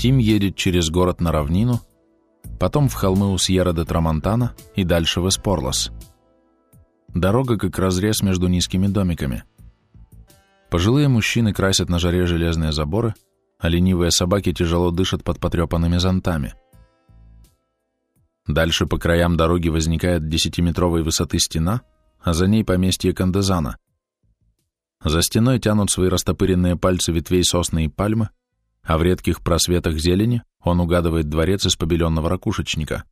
Тим едет через город на равнину, потом в холмы у Сьерра де Трамонтана и дальше в Эспорлос. Дорога как разрез между низкими домиками. Пожилые мужчины красят на жаре железные заборы, а ленивые собаки тяжело дышат под потрепанными зонтами. Дальше по краям дороги возникает десятиметровой высоты стена, а за ней поместье Кандезана. За стеной тянут свои растопыренные пальцы ветвей сосны и пальмы, а в редких просветах зелени он угадывает дворец из побеленного ракушечника.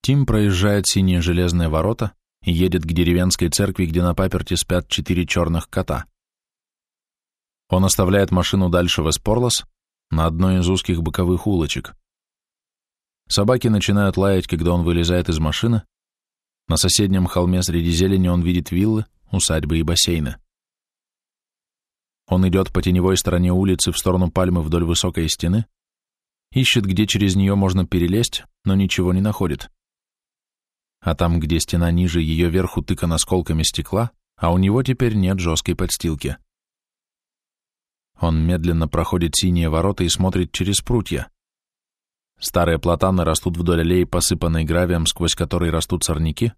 Тим проезжает синие железные ворота и едет к деревенской церкви, где на паперте спят четыре черных кота. Он оставляет машину дальше в Эспорлос, на одной из узких боковых улочек. Собаки начинают лаять, когда он вылезает из машины. На соседнем холме среди зелени он видит виллы, усадьбы и бассейны. Он идет по теневой стороне улицы в сторону пальмы вдоль высокой стены, ищет, где через нее можно перелезть, но ничего не находит. А там, где стена ниже, ее верх утыкан осколками стекла, а у него теперь нет жесткой подстилки. Он медленно проходит синие ворота и смотрит через прутья. Старые платаны растут вдоль аллеи, посыпанной гравием, сквозь который растут сорняки.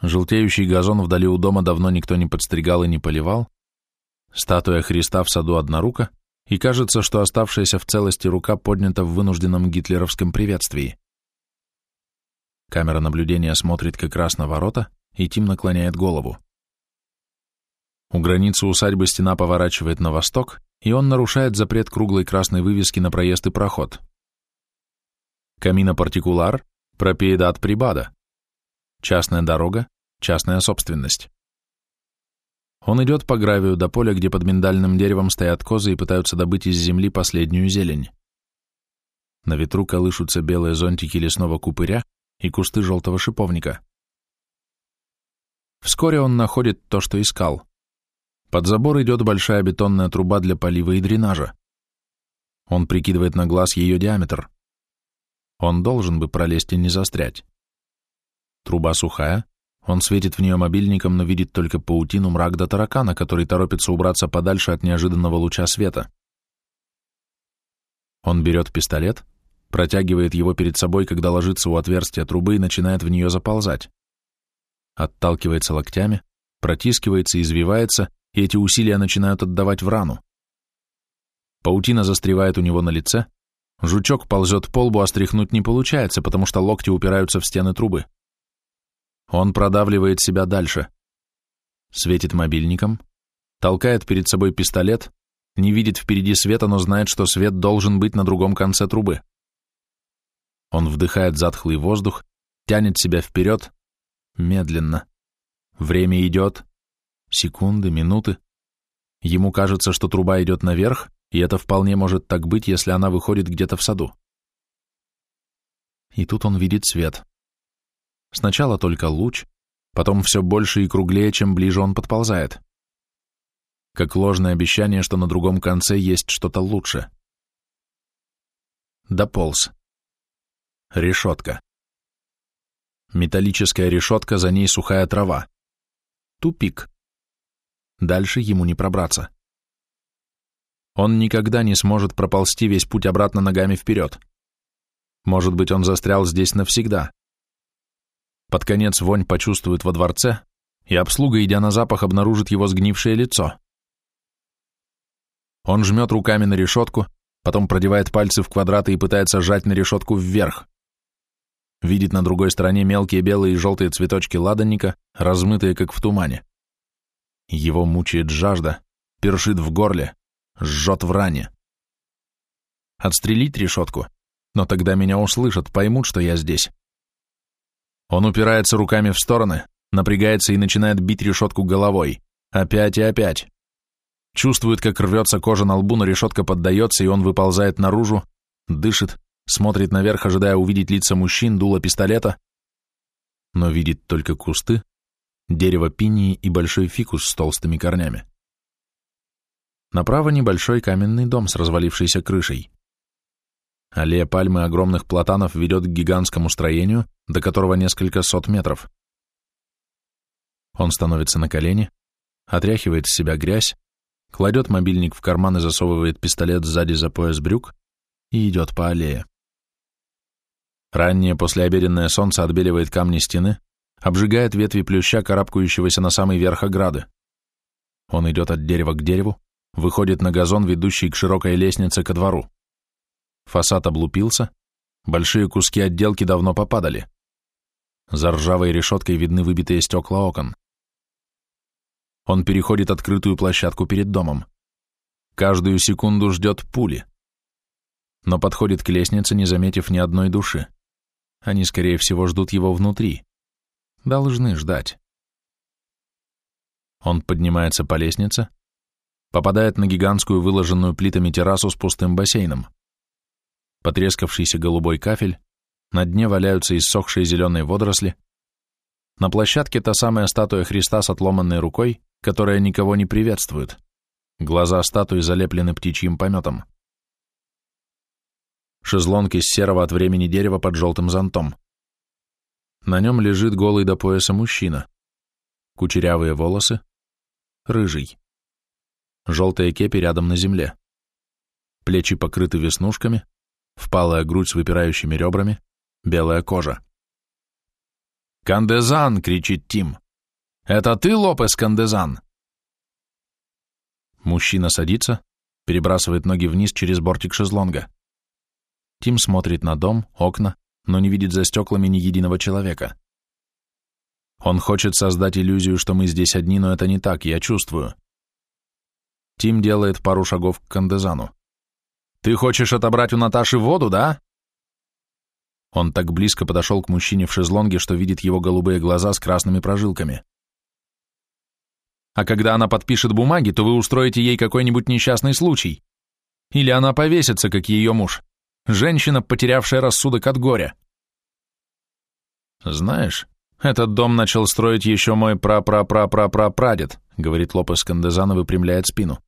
Желтеющий газон вдали у дома давно никто не подстригал и не поливал. Статуя Христа в саду однорука, и кажется, что оставшаяся в целости рука поднята в вынужденном гитлеровском приветствии. Камера наблюдения смотрит как раз на ворота, и Тим наклоняет голову. У границы усадьбы стена поворачивает на восток, и он нарушает запрет круглой красной вывески на проезд и проход. Камина партикулар, пропиедат прибада. Частная дорога, частная собственность. Он идет по гравию до поля, где под миндальным деревом стоят козы и пытаются добыть из земли последнюю зелень. На ветру колышутся белые зонтики лесного купыря и кусты желтого шиповника. Вскоре он находит то, что искал. Под забор идет большая бетонная труба для полива и дренажа. Он прикидывает на глаз ее диаметр. Он должен бы пролезть и не застрять. Труба сухая, он светит в нее мобильником, но видит только паутину, мрак до таракана, который торопится убраться подальше от неожиданного луча света. Он берет пистолет, протягивает его перед собой, когда ложится у отверстия трубы и начинает в нее заползать. Отталкивается локтями, протискивается, извивается, и эти усилия начинают отдавать в рану. Паутина застревает у него на лице, Жучок ползет по лбу, а стряхнуть не получается, потому что локти упираются в стены трубы. Он продавливает себя дальше. Светит мобильником, толкает перед собой пистолет, не видит впереди света, но знает, что свет должен быть на другом конце трубы. Он вдыхает затхлый воздух, тянет себя вперед, медленно. Время идет, секунды, минуты. Ему кажется, что труба идет наверх, и это вполне может так быть, если она выходит где-то в саду. И тут он видит свет. Сначала только луч, потом все больше и круглее, чем ближе он подползает. Как ложное обещание, что на другом конце есть что-то лучше. Дополз. Решетка. Металлическая решетка, за ней сухая трава. Тупик. Дальше ему не пробраться. Он никогда не сможет проползти весь путь обратно ногами вперед. Может быть, он застрял здесь навсегда. Под конец вонь почувствует во дворце, и обслуга, идя на запах, обнаружит его сгнившее лицо. Он жмет руками на решетку, потом продевает пальцы в квадраты и пытается сжать на решетку вверх. Видит на другой стороне мелкие белые и желтые цветочки ладанника, размытые, как в тумане. Его мучает жажда, першит в горле жжет в ране. Отстрелить решетку, но тогда меня услышат, поймут, что я здесь. Он упирается руками в стороны, напрягается и начинает бить решетку головой. Опять и опять. Чувствует, как рвется кожа на лбу, но решетка поддается, и он выползает наружу, дышит, смотрит наверх, ожидая увидеть лица мужчин, дуло пистолета, но видит только кусты, дерево пинии и большой фикус с толстыми корнями. Направо небольшой каменный дом с развалившейся крышей. Аллея пальмы огромных платанов ведет к гигантскому строению, до которого несколько сот метров. Он становится на колени, отряхивает с себя грязь, кладет мобильник в карман и засовывает пистолет сзади за пояс брюк, и идет по аллее. Раннее послеобеденное солнце отбеливает камни стены, обжигает ветви плюща, карабкающегося на самый верх ограды. Он идет от дерева к дереву, выходит на газон, ведущий к широкой лестнице ко двору. Фасад облупился, большие куски отделки давно попадали. За ржавой решеткой видны выбитые стекла окон. Он переходит открытую площадку перед домом. Каждую секунду ждет пули. Но подходит к лестнице, не заметив ни одной души. Они, скорее всего, ждут его внутри. Должны ждать. Он поднимается по лестнице, попадает на гигантскую выложенную плитами террасу с пустым бассейном. Потрескавшийся голубой кафель, на дне валяются иссохшие зеленые водоросли, на площадке та самая статуя Христа с отломанной рукой, которая никого не приветствует. Глаза статуи залеплены птичьим пометом. Шезлонг из серого от времени дерева под желтым зонтом. На нем лежит голый до пояса мужчина. Кучерявые волосы, рыжий. Желтая кепи рядом на земле. Плечи покрыты веснушками, впалая грудь с выпирающими ребрами, белая кожа. «Кандезан!» — кричит Тим. «Это ты, Лопес Кандезан?» Мужчина садится, перебрасывает ноги вниз через бортик шезлонга. Тим смотрит на дом, окна, но не видит за стеклами ни единого человека. Он хочет создать иллюзию, что мы здесь одни, но это не так, я чувствую. Тим делает пару шагов к Кандезану. «Ты хочешь отобрать у Наташи воду, да?» Он так близко подошел к мужчине в шезлонге, что видит его голубые глаза с красными прожилками. А когда она подпишет бумаги, то вы устроите ей какой-нибудь несчастный случай. Или она повесится, как ее муж. Женщина, потерявшая рассудок от горя. Знаешь, этот дом начал строить еще мой пра-пра-пра-пра-пра-прадед, говорит Лопес Кандезан и выпрямляет спину.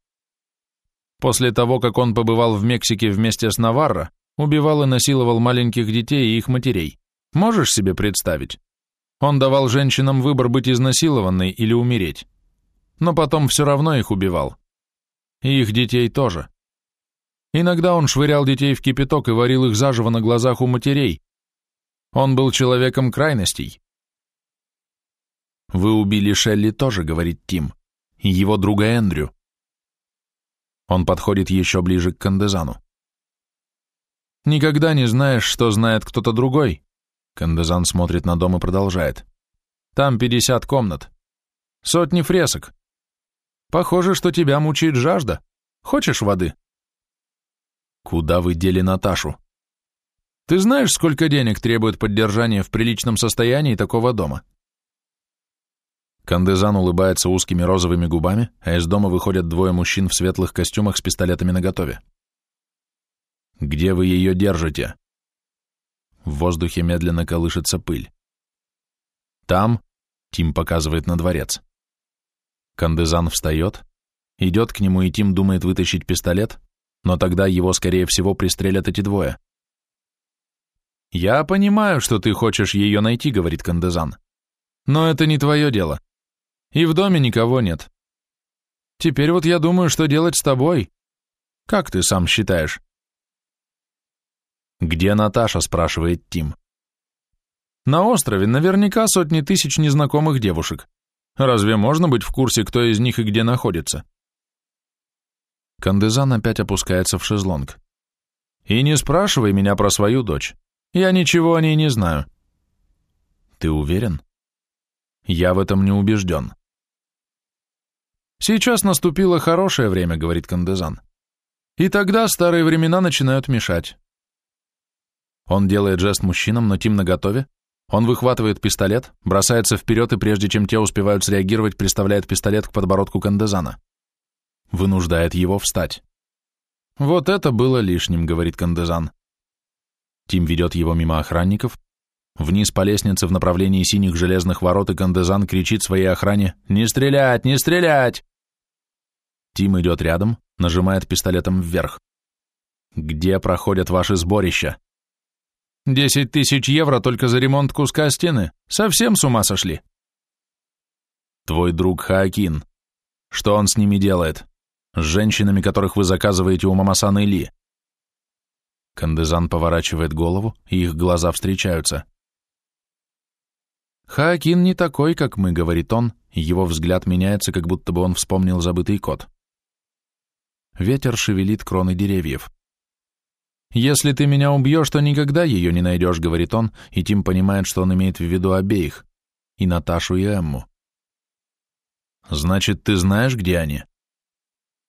После того, как он побывал в Мексике вместе с Наварро, убивал и насиловал маленьких детей и их матерей. Можешь себе представить? Он давал женщинам выбор быть изнасилованной или умереть но потом все равно их убивал. И их детей тоже. Иногда он швырял детей в кипяток и варил их заживо на глазах у матерей. Он был человеком крайностей. «Вы убили Шелли тоже», — говорит Тим, — «и его друга Эндрю». Он подходит еще ближе к Кандезану. «Никогда не знаешь, что знает кто-то другой», — Кандезан смотрит на дом и продолжает. «Там пятьдесят комнат. Сотни фресок. Похоже, что тебя мучает жажда. Хочешь воды? Куда вы дели Наташу? Ты знаешь, сколько денег требует поддержание в приличном состоянии такого дома? Кандезан улыбается узкими розовыми губами, а из дома выходят двое мужчин в светлых костюмах с пистолетами наготове. «Где вы ее держите?» В воздухе медленно колышется пыль. «Там», — Тим показывает на дворец. Кандезан встает, идет к нему, и Тим думает вытащить пистолет, но тогда его, скорее всего, пристрелят эти двое. «Я понимаю, что ты хочешь ее найти», — говорит Кандезан. «Но это не твое дело. И в доме никого нет. Теперь вот я думаю, что делать с тобой. Как ты сам считаешь?» «Где Наташа?» — спрашивает Тим. «На острове наверняка сотни тысяч незнакомых девушек. Разве можно быть в курсе, кто из них и где находится? Кандезан опять опускается в шезлонг. И не спрашивай меня про свою дочь. Я ничего о ней не знаю. Ты уверен? Я в этом не убежден. Сейчас наступило хорошее время, говорит Кандезан. И тогда старые времена начинают мешать. Он делает жест мужчинам, но Тим наготове, он выхватывает пистолет, бросается вперед и прежде чем те успевают среагировать, приставляет пистолет к подбородку Кандезана. Вынуждает его встать. «Вот это было лишним», — говорит Кандезан. Тим ведет его мимо охранников. Вниз по лестнице в направлении синих железных ворот и Кандезан кричит своей охране «Не стрелять! Не стрелять!» Тим идет рядом, нажимает пистолетом вверх. «Где проходят ваши сборища?» Десять тысяч евро только за ремонт куска стены. Совсем с ума сошли. Твой друг Хаакин. Что он с ними делает? С женщинами, которых вы заказываете у Мамасана Ли. Кандезан поворачивает голову, и их глаза встречаются. «Хаакин не такой, как мы», — говорит он, его взгляд меняется, как будто бы он вспомнил забытый код. Ветер шевелит кроны деревьев. «Если ты меня убьешь, то никогда ее не найдешь», — говорит он, и Тим понимает, что он имеет в виду обеих, и Наташу, и Эмму. «Значит, ты знаешь, где они?»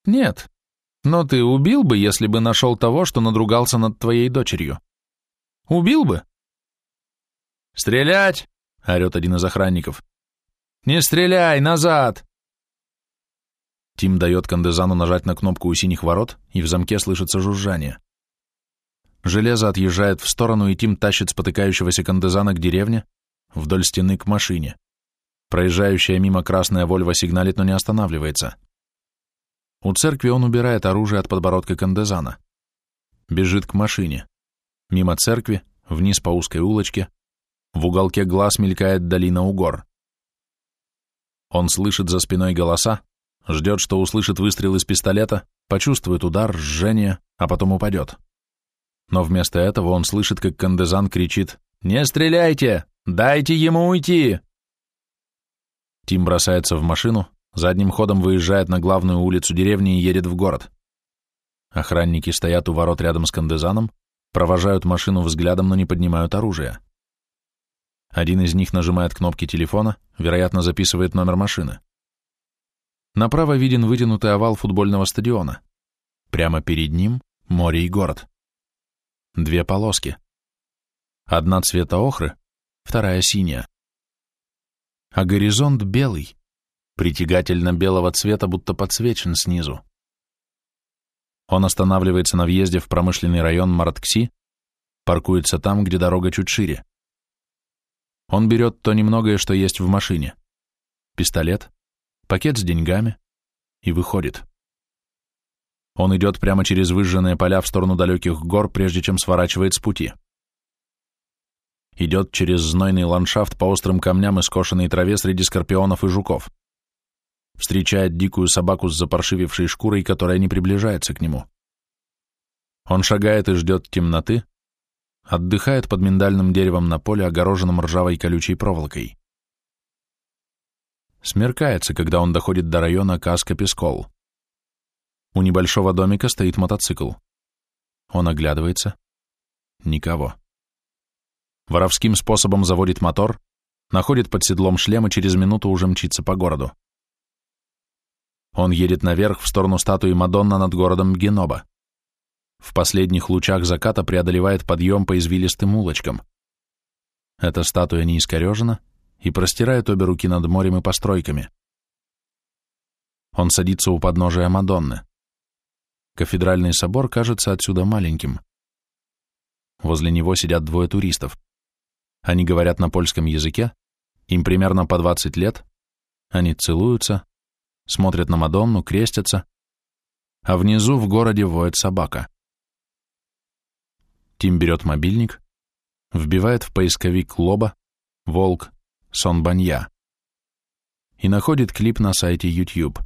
«Нет. Но ты убил бы, если бы нашел того, что надругался над твоей дочерью. Убил бы?» «Стрелять!» — орет один из охранников. «Не стреляй! Назад!» Тим дает Кандезану нажать на кнопку у синих ворот, и в замке слышится жужжание. Железо отъезжает в сторону, и Тим тащит спотыкающегося Кандезана к деревне, вдоль стены к машине. Проезжающая мимо красная Вольва сигналит, но не останавливается. У церкви он убирает оружие от подбородка Кандезана. Бежит к машине. Мимо церкви, вниз по узкой улочке, в уголке глаз мелькает долина Угор. Он слышит за спиной голоса, ждет, что услышит выстрел из пистолета, почувствует удар, жжение, а потом упадет. Но вместо этого он слышит, как Кандезан кричит «Не стреляйте! Дайте ему уйти!» Тим бросается в машину, задним ходом выезжает на главную улицу деревни и едет в город. Охранники стоят у ворот рядом с Кандезаном, провожают машину взглядом, но не поднимают оружие. Один из них нажимает кнопки телефона, вероятно, записывает номер машины. Направо виден вытянутый овал футбольного стадиона. Прямо перед ним море и город. Две полоски. Одна цвета охры, вторая синяя. А горизонт белый, притягательно белого цвета, будто подсвечен снизу. Он останавливается на въезде в промышленный район Мараткси, паркуется там, где дорога чуть шире. Он берет то немногое, что есть в машине. Пистолет, пакет с деньгами и выходит. Он идет прямо через выжженные поля в сторону далеких гор, прежде чем сворачивает с пути. Идет через знойный ландшафт по острым камням и скошенной траве среди скорпионов и жуков. Встречает дикую собаку с запаршивившей шкурой, которая не приближается к нему. Он шагает и ждет темноты, отдыхает под миндальным деревом на поле, огороженном ржавой колючей проволокой. Смеркается, когда он доходит до района Каска-Пескол. У небольшого домика стоит мотоцикл. Он оглядывается. Никого. Воровским способом заводит мотор, находит под седлом шлем и через минуту уже мчится по городу. Он едет наверх в сторону статуи Мадонна над городом Геноба. В последних лучах заката преодолевает подъем по извилистым улочкам. Эта статуя не искорежена и простирает обе руки над морем и постройками. Он садится у подножия Мадонны. Кафедральный собор кажется отсюда маленьким. Возле него сидят двое туристов. Они говорят на польском языке, им примерно по 20 лет, они целуются, смотрят на Мадонну, крестятся, а внизу в городе воет собака. Тим берет мобильник, вбивает в поисковик Лоба, Волк, Сон Банья и находит клип на сайте YouTube.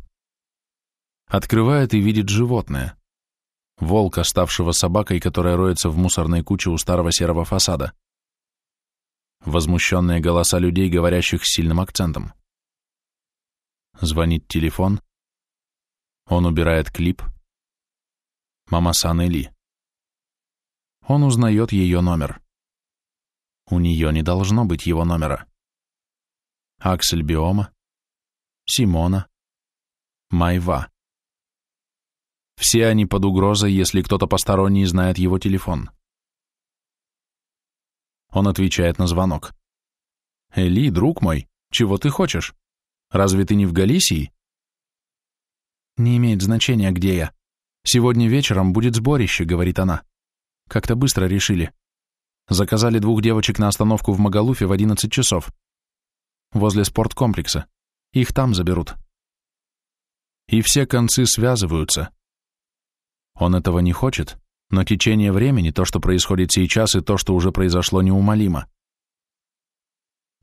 Открывает и видит животное. Волка, ставшего собакой, которая роется в мусорной куче у старого серого фасада. Возмущенные голоса людей, говорящих с сильным акцентом. Звонит телефон. Он убирает клип. Мама Сан Эли. Он узнает ее номер. У нее не должно быть его номера. Аксель Биома, Симона, Майва. Все они под угрозой, если кто-то посторонний знает его телефон. Он отвечает на звонок. «Эли, друг мой, чего ты хочешь? Разве ты не в Галисии?» «Не имеет значения, где я. Сегодня вечером будет сборище», — говорит она. «Как-то быстро решили. Заказали двух девочек на остановку в Магалуфе в 11 часов. Возле спорткомплекса. Их там заберут». И все концы связываются. Он этого не хочет, но течение времени, то, что происходит сейчас, и то, что уже произошло, неумолимо.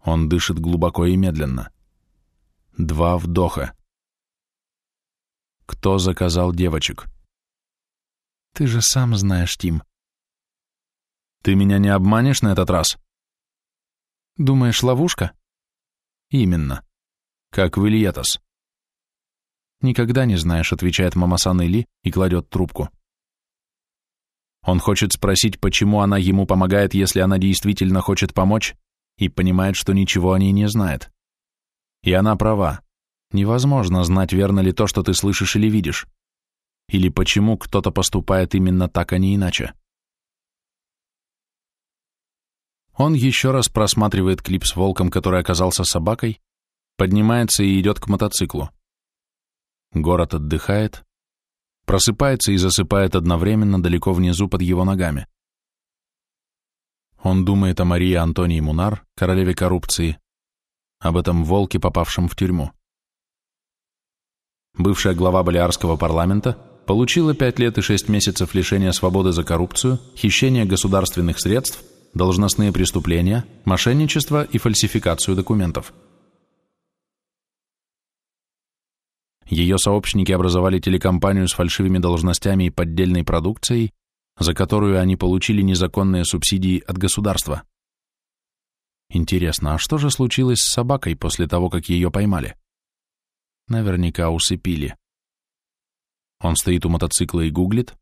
Он дышит глубоко и медленно. Два вдоха. Кто заказал девочек? Ты же сам знаешь, Тим. Ты меня не обманешь на этот раз? Думаешь, ловушка? Именно. Как в Ильетас. Никогда не знаешь, отвечает Мамасан Или и кладет трубку. Он хочет спросить, почему она ему помогает, если она действительно хочет помочь, и понимает, что ничего о ней не знает. И она права. Невозможно знать, верно ли то, что ты слышишь или видишь. Или почему кто-то поступает именно так, а не иначе. Он еще раз просматривает клип с волком, который оказался собакой, поднимается и идет к мотоциклу. Город отдыхает, просыпается и засыпает одновременно далеко внизу под его ногами. Он думает о Марии Антонии Мунар, королеве коррупции, об этом волке, попавшем в тюрьму. Бывшая глава Балиарского парламента получила пять лет и шесть месяцев лишения свободы за коррупцию, хищение государственных средств, должностные преступления, мошенничество и фальсификацию документов. Ее сообщники образовали телекомпанию с фальшивыми должностями и поддельной продукцией, за которую они получили незаконные субсидии от государства. Интересно, а что же случилось с собакой после того, как ее поймали? Наверняка усыпили. Он стоит у мотоцикла и гуглит,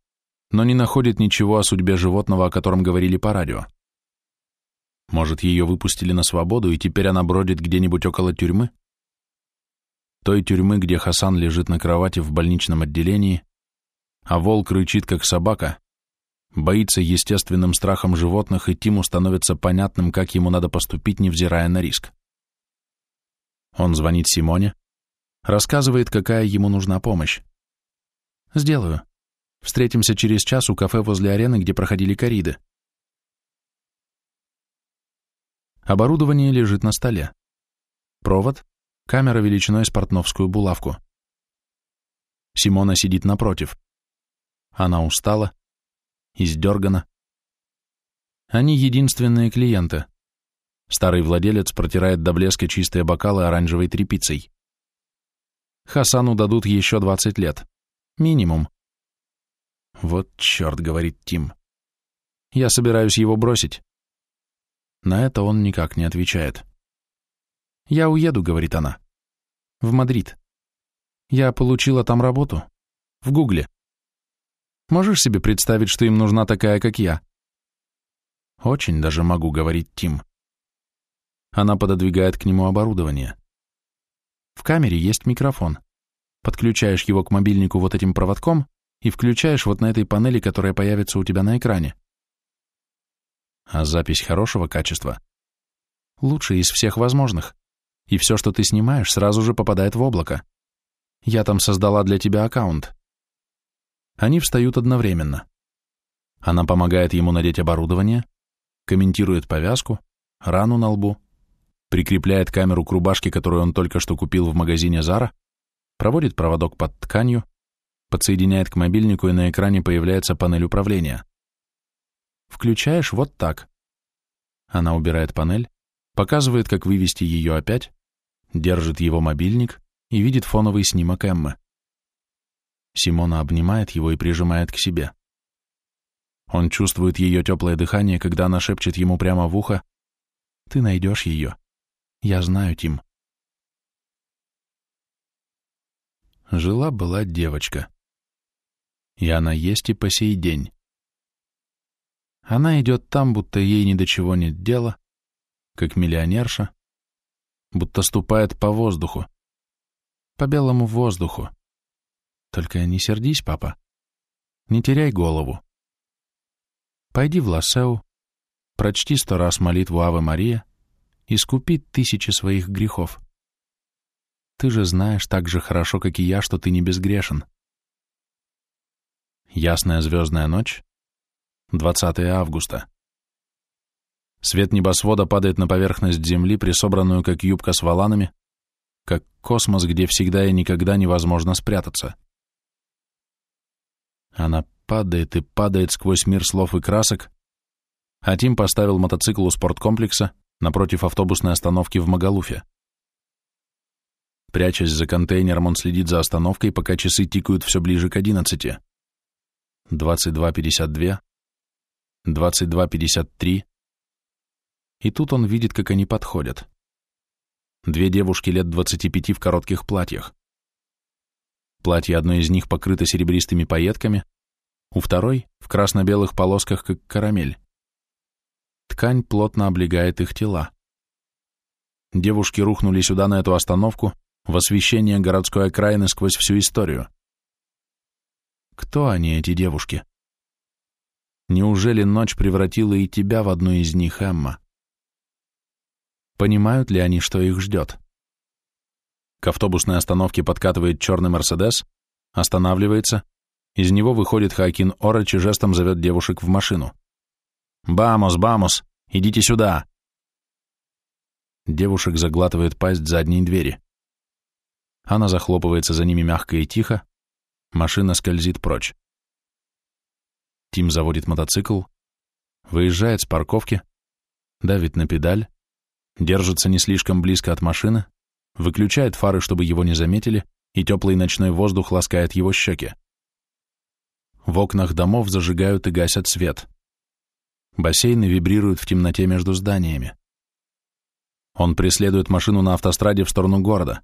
но не находит ничего о судьбе животного, о котором говорили по радио. Может, ее выпустили на свободу, и теперь она бродит где-нибудь около тюрьмы? той тюрьмы, где Хасан лежит на кровати в больничном отделении, а волк рычит, как собака, боится естественным страхом животных, и Тиму становится понятным, как ему надо поступить, невзирая на риск. Он звонит Симоне, рассказывает, какая ему нужна помощь. «Сделаю. Встретимся через час у кафе возле арены, где проходили кориды». Оборудование лежит на столе. Провод, Камера величиной с портновскую булавку. Симона сидит напротив. Она устала, издергана. Они единственные клиенты. Старый владелец протирает до блеска чистые бокалы оранжевой тряпицей. Хасану дадут еще 20 лет. Минимум. Вот черт, говорит Тим. Я собираюсь его бросить. На это он никак не отвечает. «Я уеду», — говорит она. «В Мадрид. Я получила там работу. В Гугле. Можешь себе представить, что им нужна такая, как я?» «Очень даже могу», — говорит Тим. Она пододвигает к нему оборудование. В камере есть микрофон. Подключаешь его к мобильнику вот этим проводком и включаешь вот на этой панели, которая появится у тебя на экране. А запись хорошего качества? Лучшая из всех возможных и все, что ты снимаешь, сразу же попадает в облако. Я там создала для тебя аккаунт. Они встают одновременно. Она помогает ему надеть оборудование, комментирует повязку, рану на лбу, прикрепляет камеру к рубашке, которую он только что купил в магазине Зара, проводит проводок под тканью, подсоединяет к мобильнику, и на экране появляется панель управления. Включаешь вот так. Она убирает панель, показывает, как вывести ее опять, держит его мобильник и видит фоновый снимок Эммы. Симона обнимает его и прижимает к себе. Он чувствует ее теплое дыхание, когда она шепчет ему прямо в ухо «Ты найдешь ее. Я знаю, Тим». Жила-была девочка. И она есть и по сей день. Она идет там, будто ей ни до чего нет дела, как миллионерша, будто ступает по воздуху, по белому воздуху. Только не сердись, папа, не теряй голову. Пойди в Лассеу, прочти сто раз молитву Авы Мария, искупи тысячи своих грехов. Ты же знаешь так же хорошо, как и я, что ты не безгрешен. Ясная звездная ночь, 20 августа. Свет небосвода падает на поверхность Земли, присобранную как юбка с валанами, как космос, где всегда и никогда невозможно спрятаться. Она падает и падает сквозь мир слов и красок, а Тим поставил мотоцикл у спорткомплекса напротив автобусной остановки в Магалуфе. Прячась за контейнером, он следит за остановкой, пока часы тикают все ближе к одиннадцати. 22.52, 22.53. И тут он видит, как они подходят. Две девушки лет 25 в коротких платьях. Платье одной из них покрыто серебристыми пайетками, у второй — в красно-белых полосках, как карамель. Ткань плотно облегает их тела. Девушки рухнули сюда, на эту остановку, в освещение городской окраины сквозь всю историю. Кто они, эти девушки? Неужели ночь превратила и тебя в одну из них, Эмма? Понимают ли они, что их ждет? К автобусной остановке подкатывает черный Мерседес, останавливается, из него выходит Хакин Ороч и жестом зовет девушек в машину. «Бамос, бамос, идите сюда!» Девушек заглатывает пасть задней двери. Она захлопывается за ними мягко и тихо, машина скользит прочь. Тим заводит мотоцикл, выезжает с парковки, давит на педаль, держится не слишком близко от машины, выключает фары, чтобы его не заметили, и теплый ночной воздух ласкает его щеки. В окнах домов зажигают и гасят свет. Бассейны вибрируют в темноте между зданиями. Он преследует машину на автостраде в сторону города.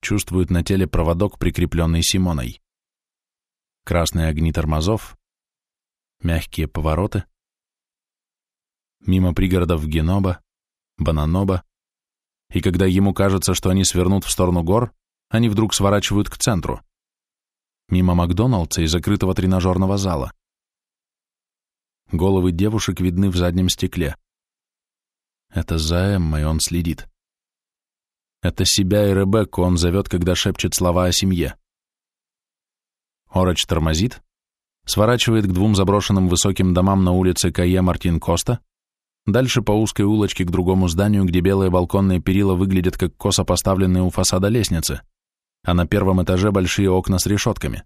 Чувствует на теле проводок, прикрепленный Симоной. Красные огни тормозов, мягкие повороты. Мимо пригородов Геноба, Бананоба, и когда ему кажется, что они свернут в сторону гор, они вдруг сворачивают к центру. Мимо Макдоналдса и закрытого тренажерного зала. Головы девушек видны в заднем стекле. Это за Эммой он следит. Это себя и Ребекку он зовет, когда шепчет слова о семье. Ороч тормозит, сворачивает к двум заброшенным высоким домам на улице Кае Мартин Коста, Дальше по узкой улочке к другому зданию, где белые балконные перила выглядят как косо поставленные у фасада лестницы, а на первом этаже большие окна с решетками.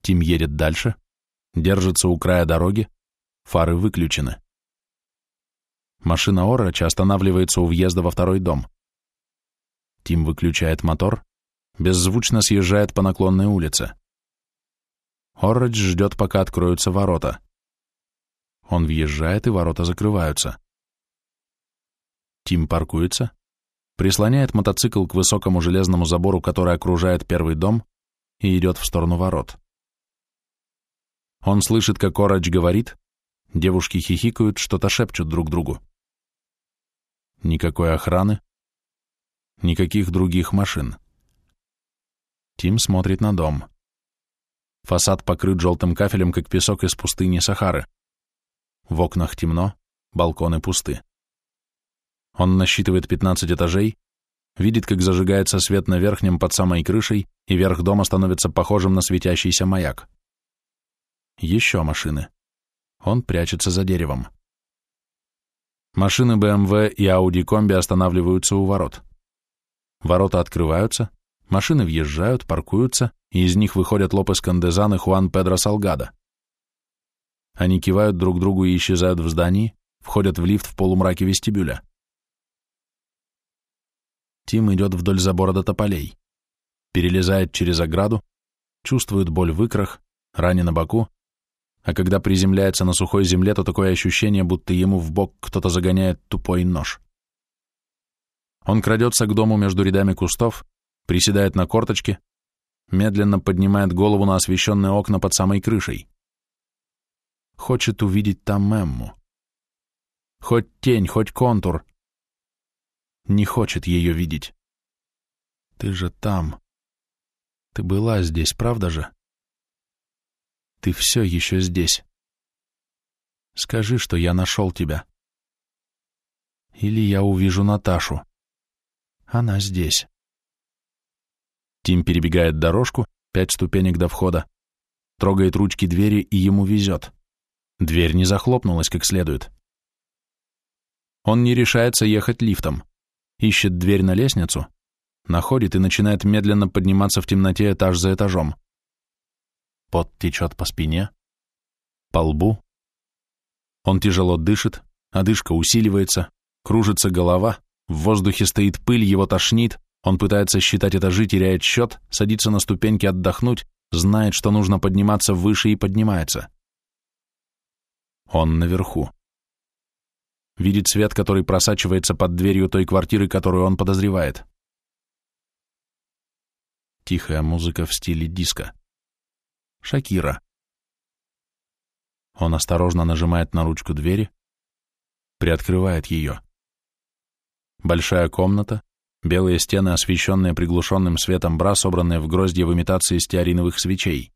Тим едет дальше, держится у края дороги, фары выключены. Машина Орача останавливается у въезда во второй дом. Тим выключает мотор, беззвучно съезжает по наклонной улице. Оррач ждет, пока откроются ворота. Он въезжает, и ворота закрываются. Тим паркуется, прислоняет мотоцикл к высокому железному забору, который окружает первый дом, и идет в сторону ворот. Он слышит, как Ороч говорит, девушки хихикают, что-то шепчут друг другу. Никакой охраны, никаких других машин. Тим смотрит на дом. Фасад покрыт желтым кафелем, как песок из пустыни Сахары. В окнах темно, балконы пусты. Он насчитывает 15 этажей, видит, как зажигается свет на верхнем под самой крышей, и верх дома становится похожим на светящийся маяк. Еще машины. Он прячется за деревом. Машины BMW и Audi Комби останавливаются у ворот. Ворота открываются, машины въезжают, паркуются, и из них выходят Лопес Кандезан и Хуан Педро Салгадо. Они кивают друг другу и исчезают в здании, входят в лифт в полумраке вестибюля. Тим идет вдоль забора до тополей, перелезает через ограду, чувствует боль в икрах, ране на боку, а когда приземляется на сухой земле, то такое ощущение, будто ему в бок кто-то загоняет тупой нож. Он крадется к дому между рядами кустов, приседает на корточки, медленно поднимает голову на освещенные окна под самой крышей хочет увидеть там Эмму. Хоть тень, хоть контур. Не хочет ее видеть. Ты же там. Ты была здесь, правда же? Ты все еще здесь. Скажи, что я нашел тебя. Или я увижу Наташу. Она здесь. Тим перебегает дорожку, пять ступенек до входа, трогает ручки двери, и ему везет. Дверь не захлопнулась как следует. Он не решается ехать лифтом, ищет дверь на лестницу, находит и начинает медленно подниматься в темноте этаж за этажом. Пот течет по спине, по лбу. Он тяжело дышит, одышка усиливается, кружится голова, в воздухе стоит пыль, его тошнит, он пытается считать этажи, теряет счет, садится на ступеньки отдохнуть, знает, что нужно подниматься выше и поднимается. Он наверху. Видит свет, который просачивается под дверью той квартиры, которую он подозревает. Тихая музыка в стиле диска. Шакира. Он осторожно нажимает на ручку двери, приоткрывает ее. Большая комната, белые стены, освещенные приглушенным светом бра, собранные в гроздья в имитации стеариновых свечей.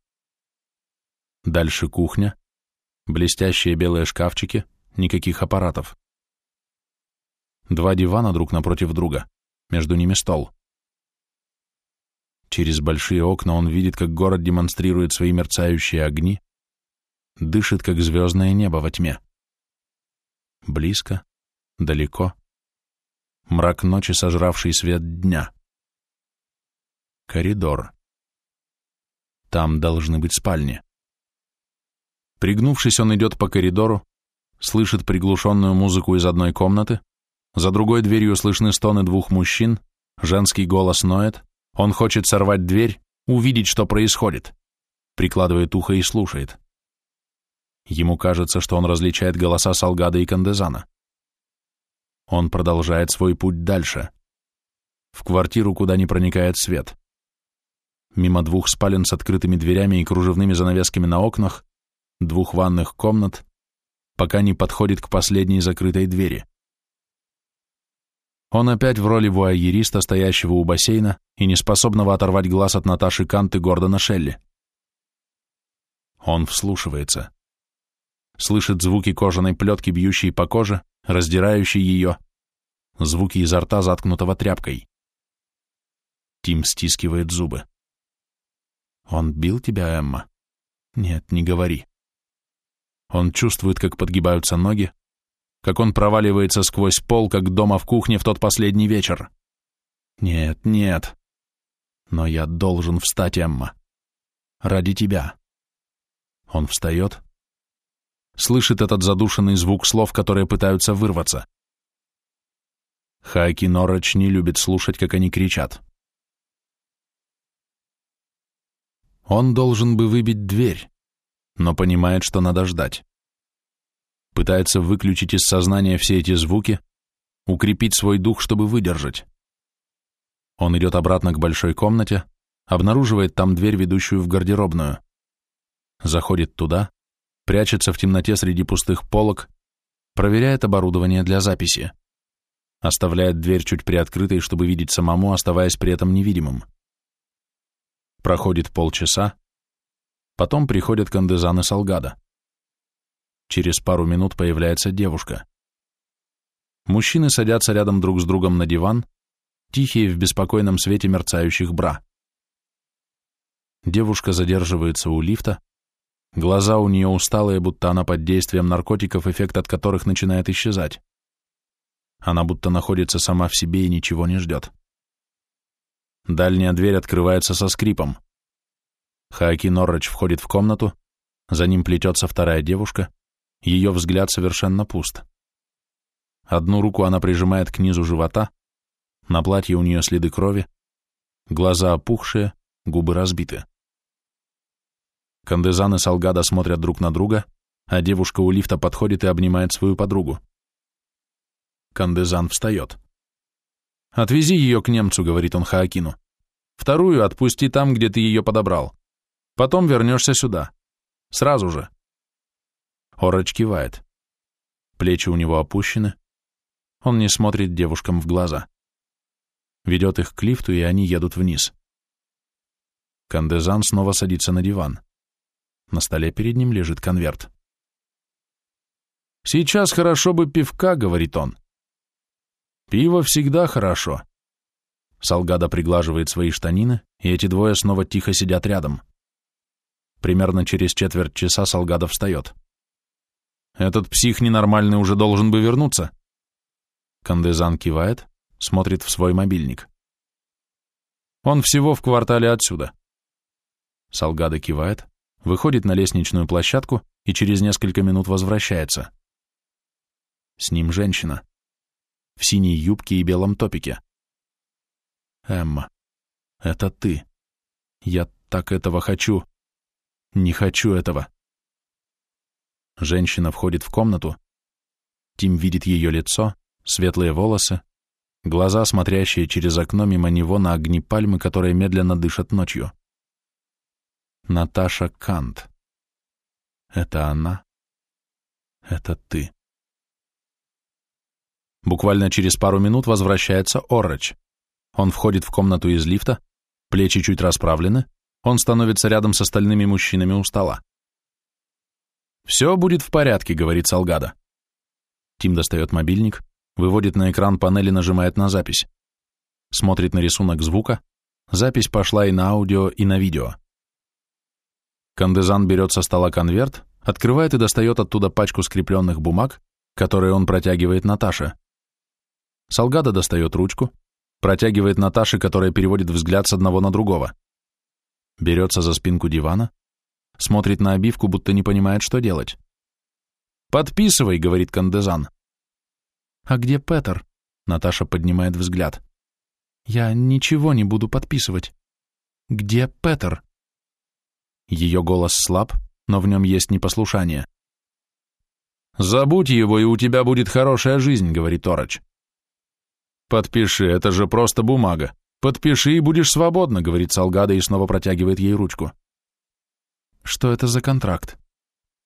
Дальше кухня, блестящие белые шкафчики, никаких аппаратов. Два дивана друг напротив друга, между ними стол. Через большие окна он видит, как город демонстрирует свои мерцающие огни, дышит, как звездное небо во тьме. Близко, далеко. Мрак ночи, сожравший свет дня. Коридор. Там должны быть спальни. Пригнувшись, он идет по коридору, слышит приглушенную музыку из одной комнаты, за другой дверью слышны стоны двух мужчин, женский голос ноет, он хочет сорвать дверь, увидеть, что происходит. Прикладывает ухо и слушает. Ему кажется, что он различает голоса Салгада и Кандезана. Он продолжает свой путь дальше. В квартиру, куда не проникает свет. Мимо двух спален с открытыми дверями и кружевными занавесками на окнах, двух ванных комнат, пока не подходит к последней закрытой двери. Он опять в роли вуайериста, стоящего у бассейна и неспособного оторвать глаз от Наташи Кант и Гордона Шелли. Он вслушивается. Слышит звуки кожаной плетки, бьющей по коже, раздирающей ее, звуки изо рта, заткнутого тряпкой. Тим стискивает зубы. «Он бил тебя, Эмма?» «Нет, не говори». Он чувствует, как подгибаются ноги, как он проваливается сквозь пол, как дома в кухне в тот последний вечер. Нет, нет. Но я должен встать, Эмма. Ради тебя. Он встает, слышит этот задушенный звук слов, которые пытаются вырваться. Хайки Норрач не любит слушать, как они кричат. Он должен бы выбить дверь, но понимает, что надо ждать. Пытается выключить из сознания все эти звуки, укрепить свой дух, чтобы выдержать. Он идет обратно к большой комнате, обнаруживает там дверь, ведущую в гардеробную. Заходит туда, прячется в темноте среди пустых полок, проверяет оборудование для записи. Оставляет дверь чуть приоткрытой, чтобы видеть самому, оставаясь при этом невидимым. Проходит полчаса, Потом приходят Кандезан и Салгада. Через пару минут появляется девушка. Мужчины садятся рядом друг с другом на диван, тихие в беспокойном свете мерцающих бра. Девушка задерживается у лифта, глаза у нее усталые, будто она под действием наркотиков, эффект от которых начинает исчезать. Она будто находится сама в себе и ничего не ждет. Дальняя дверь открывается со скрипом. Хааки Норрач входит в комнату, за ним плетется вторая девушка, ее взгляд совершенно пуст. Одну руку она прижимает к низу живота, на платье у нее следы крови, глаза опухшие, губы разбиты. Кандезан и Салгада смотрят друг на друга, а девушка у лифта подходит и обнимает свою подругу. Кандезан встает. «Отвези ее к немцу», — говорит он Хаакину. «Вторую отпусти там, где ты ее подобрал. Потом вернешься сюда. Сразу же. Ороч кивает. Плечи у него опущены. Он не смотрит девушкам в глаза. Ведет их к лифту, и они едут вниз. Кандезан снова садится на диван. На столе перед ним лежит конверт. «Сейчас хорошо бы пивка», — говорит он. «Пиво всегда хорошо». Салгада приглаживает свои штанины, и эти двое снова тихо сидят рядом. Примерно через четверть часа Салгадов встает. «Этот псих ненормальный уже должен бы вернуться». Кандезан кивает, смотрит в свой мобильник. «Он всего в квартале отсюда». Салгада кивает, выходит на лестничную площадку и через несколько минут возвращается. С ним женщина. В синей юбке и белом топике. «Эмма, это ты. Я так этого хочу. Не хочу этого. Женщина входит в комнату. Тим видит ее лицо, светлые волосы, глаза, смотрящие через окно мимо него на огни пальмы, которые медленно дышат ночью. Наташа Кант. Это она. Это ты. Буквально через пару минут возвращается Оррач. Он входит в комнату из лифта, плечи чуть расправлены, он становится рядом с остальными мужчинами у стола. «Все будет в порядке», — говорит Салгада. Тим достает мобильник, выводит на экран панели, нажимает на запись. Смотрит на рисунок звука. Запись пошла и на аудио, и на видео. Кандезан берет со стола конверт, открывает и достает оттуда пачку скрепленных бумаг, которые он протягивает Наташе. Салгада достает ручку, протягивает Наташе, которая переводит взгляд с одного на другого. Берется за спинку дивана, смотрит на обивку, будто не понимает, что делать. «Подписывай», — говорит Кандезан. «А где Петер?» — Наташа поднимает взгляд. «Я ничего не буду подписывать. Где Петер?» Ее голос слаб, но в нем есть непослушание. «Забудь его, и у тебя будет хорошая жизнь», — говорит Ороч. «Подпиши, это же просто бумага. Подпиши, и будешь свободна», — говорит Салгада и снова протягивает ей ручку. «Что это за контракт?»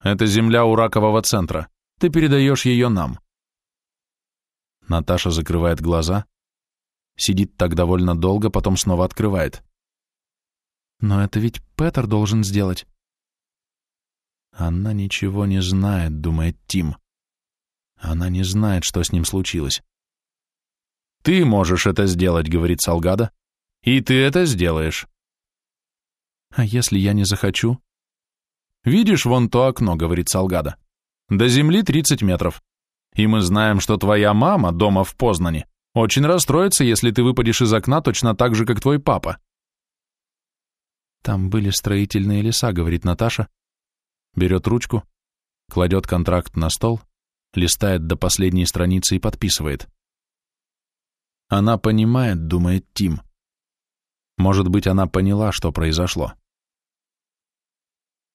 «Это земля у ракового центра. Ты передаешь ее нам». Наташа закрывает глаза, сидит так довольно долго, потом снова открывает. «Но это ведь Петер должен сделать». «Она ничего не знает», — думает Тим. «Она не знает, что с ним случилось». «Ты можешь это сделать», — говорит Салгада, — «и ты это сделаешь». «А если я не захочу?» «Видишь вон то окно», — говорит Салгада. «До земли 30 метров. И мы знаем, что твоя мама дома в Познане очень расстроится, если ты выпадешь из окна точно так же, как твой папа». «Там были строительные леса», — говорит Наташа. Берет ручку, кладет контракт на стол, листает до последней страницы и подписывает. Она понимает, думает Тим. Может быть, она поняла, что произошло.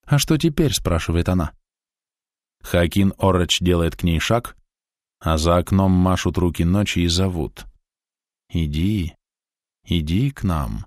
«А что теперь?» — спрашивает она. Хакин Оррач делает к ней шаг, а за окном машут руки ночи и зовут. «Иди, иди к нам».